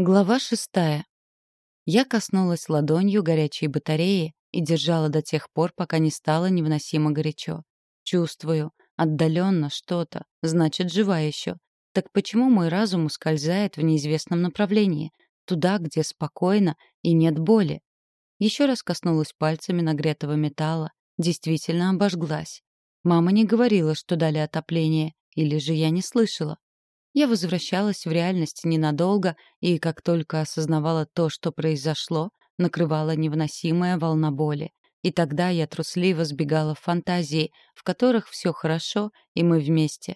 Глава шестая. Я коснулась ладонью горячей батареи и держала до тех пор, пока не стало невыносимо горячо. Чувствую, отдаленно что-то, значит, жива еще. Так почему мой разум ускользает в неизвестном направлении, туда, где спокойно и нет боли? Еще раз коснулась пальцами нагретого металла, действительно обожглась. Мама не говорила, что дали отопление, или же я не слышала. Я возвращалась в реальность ненадолго, и как только осознавала то, что произошло, накрывала невыносимая волна боли. И тогда я трусливо сбегала в фантазии, в которых все хорошо, и мы вместе.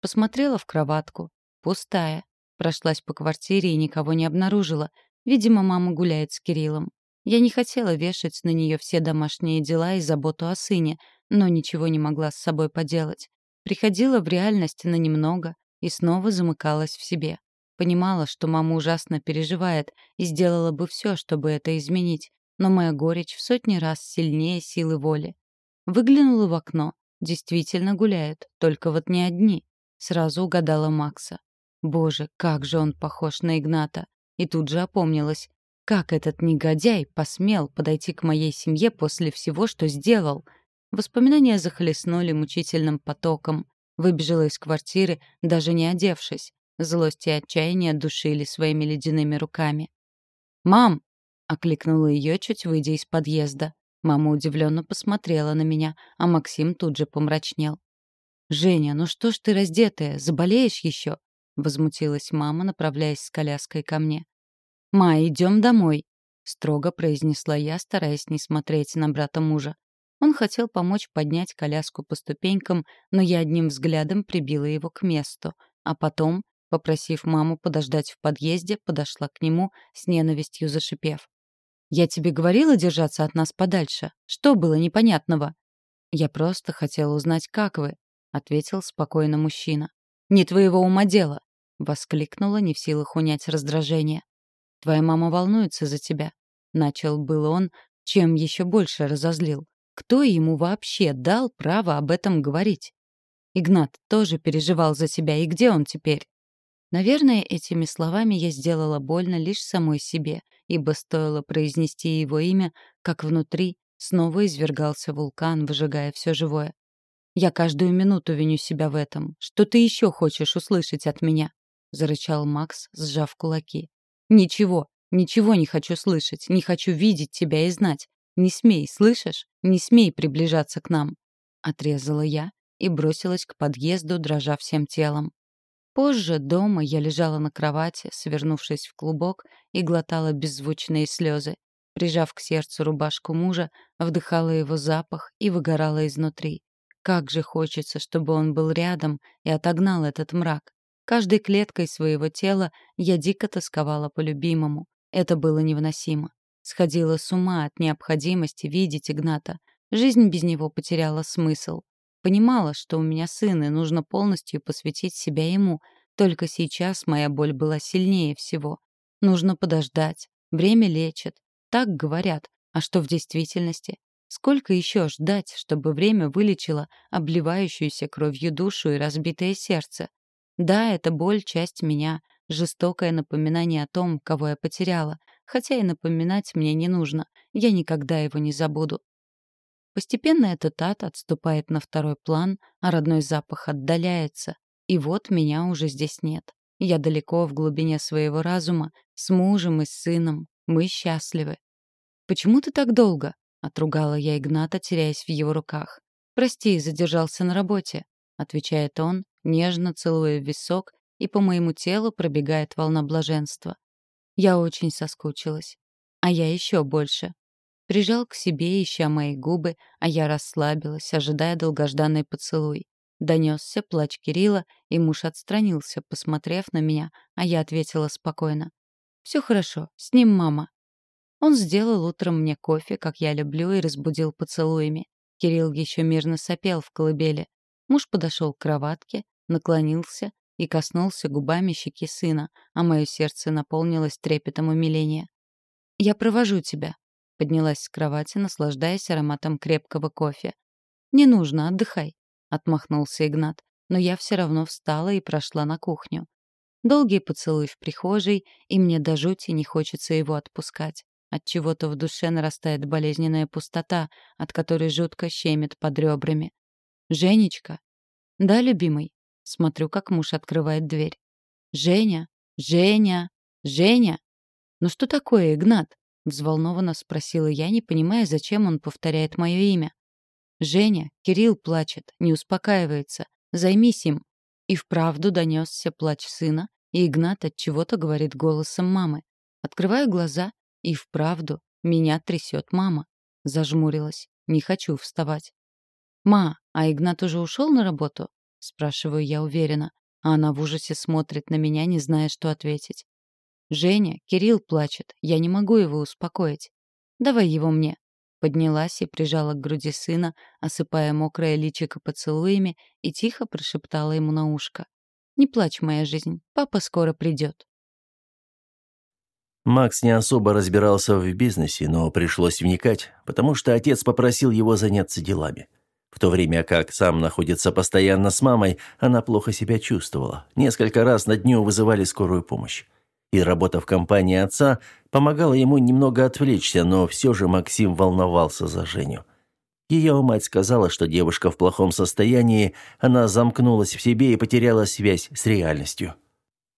Посмотрела в кроватку. Пустая. Прошлась по квартире и никого не обнаружила. Видимо, мама гуляет с Кириллом. Я не хотела вешать на нее все домашние дела и заботу о сыне, но ничего не могла с собой поделать. Приходила в реальность на немного, и снова замыкалась в себе. Понимала, что мама ужасно переживает и сделала бы все, чтобы это изменить, но моя горечь в сотни раз сильнее силы воли. Выглянула в окно. Действительно гуляют, только вот не одни. Сразу угадала Макса. Боже, как же он похож на Игната. И тут же опомнилась. Как этот негодяй посмел подойти к моей семье после всего, что сделал? Воспоминания захлестнули мучительным потоком. Выбежала из квартиры, даже не одевшись. Злость и отчаяние душили своими ледяными руками. «Мам!» — окликнула ее, чуть выйдя из подъезда. Мама удивленно посмотрела на меня, а Максим тут же помрачнел. «Женя, ну что ж ты раздетая, заболеешь еще?» — возмутилась мама, направляясь с коляской ко мне. «Ма, идем домой», — строго произнесла я, стараясь не смотреть на брата мужа. Он хотел помочь поднять коляску по ступенькам, но я одним взглядом прибила его к месту, а потом, попросив маму подождать в подъезде, подошла к нему с ненавистью зашипев. «Я тебе говорила держаться от нас подальше? Что было непонятного?» «Я просто хотела узнать, как вы», — ответил спокойно мужчина. «Не твоего ума дело», — воскликнула, не в силах унять раздражение. «Твоя мама волнуется за тебя», — начал был он, чем еще больше разозлил. Кто ему вообще дал право об этом говорить? Игнат тоже переживал за тебя, и где он теперь? Наверное, этими словами я сделала больно лишь самой себе, ибо стоило произнести его имя, как внутри снова извергался вулкан, выжигая все живое. «Я каждую минуту виню себя в этом. Что ты еще хочешь услышать от меня?» — зарычал Макс, сжав кулаки. «Ничего, ничего не хочу слышать, не хочу видеть тебя и знать. «Не смей, слышишь? Не смей приближаться к нам!» Отрезала я и бросилась к подъезду, дрожа всем телом. Позже дома я лежала на кровати, свернувшись в клубок, и глотала беззвучные слезы. Прижав к сердцу рубашку мужа, вдыхала его запах и выгорала изнутри. Как же хочется, чтобы он был рядом и отогнал этот мрак. Каждой клеткой своего тела я дико тосковала по любимому. Это было невыносимо. Сходила с ума от необходимости видеть Игната. Жизнь без него потеряла смысл. Понимала, что у меня сын, и нужно полностью посвятить себя ему. Только сейчас моя боль была сильнее всего. Нужно подождать. Время лечит. Так говорят. А что в действительности? Сколько еще ждать, чтобы время вылечило обливающуюся кровью душу и разбитое сердце? Да, эта боль — часть меня, жестокое напоминание о том, кого я потеряла — хотя и напоминать мне не нужно, я никогда его не забуду. Постепенно этот ад отступает на второй план, а родной запах отдаляется. И вот меня уже здесь нет. Я далеко в глубине своего разума, с мужем и сыном. Мы счастливы. «Почему ты так долго?» — отругала я Игната, теряясь в его руках. «Прости, задержался на работе», — отвечает он, нежно целуя висок, и по моему телу пробегает волна блаженства. Я очень соскучилась. А я еще больше. Прижал к себе, ища мои губы, а я расслабилась, ожидая долгожданный поцелуй. Донесся плач Кирилла, и муж отстранился, посмотрев на меня, а я ответила спокойно. «Все хорошо, с ним мама». Он сделал утром мне кофе, как я люблю, и разбудил поцелуями. Кирилл еще мирно сопел в колыбели. Муж подошел к кроватке, наклонился и коснулся губами щеки сына, а мое сердце наполнилось трепетом умиления. «Я провожу тебя», — поднялась с кровати, наслаждаясь ароматом крепкого кофе. «Не нужно, отдыхай», — отмахнулся Игнат, но я все равно встала и прошла на кухню. Долгий поцелуй в прихожей, и мне до жути не хочется его отпускать. От чего-то в душе нарастает болезненная пустота, от которой жутко щемит под ребрами. Женечка. Да, любимый. Смотрю, как муж открывает дверь. Женя, Женя, Женя. Ну что такое, Игнат? Взволнованно спросила я, не понимая, зачем он повторяет мое имя. «Женя, Кирилл плачет, не успокаивается. Займись им». И вправду донесся плач сына, и Игнат от чего-то говорит голосом мамы. Открываю глаза, и вправду меня трясет мама. Зажмурилась. Не хочу вставать. «Ма, а Игнат уже ушел на работу?» Спрашиваю я уверенно, а она в ужасе смотрит на меня, не зная, что ответить. «Женя, Кирилл плачет. Я не могу его успокоить. Давай его мне». Поднялась и прижала к груди сына, осыпая мокрое личико поцелуями, и тихо прошептала ему на ушко. «Не плачь, моя жизнь. Папа скоро придет». Макс не особо разбирался в бизнесе, но пришлось вникать, потому что отец попросил его заняться делами. В то время как сам находится постоянно с мамой, она плохо себя чувствовала. Несколько раз на дню вызывали скорую помощь и работа в компании отца помогала ему немного отвлечься, но все же Максим волновался за Женю. Ее мать сказала, что девушка в плохом состоянии, она замкнулась в себе и потеряла связь с реальностью.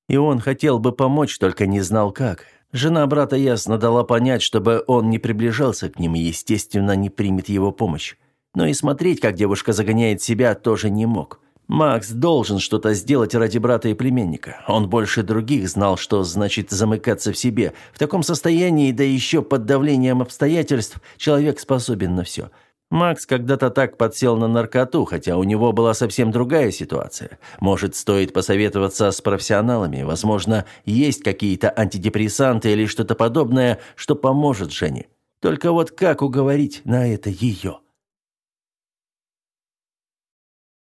И он хотел бы помочь, только не знал как. Жена брата ясно дала понять, чтобы он не приближался к ним и, естественно, не примет его помощь. Но и смотреть, как девушка загоняет себя, тоже не мог. Макс должен что-то сделать ради брата и племенника. Он больше других знал, что значит замыкаться в себе. В таком состоянии, да еще под давлением обстоятельств, человек способен на все. Макс когда-то так подсел на наркоту, хотя у него была совсем другая ситуация. Может, стоит посоветоваться с профессионалами. Возможно, есть какие-то антидепрессанты или что-то подобное, что поможет Жене. Только вот как уговорить на это ее?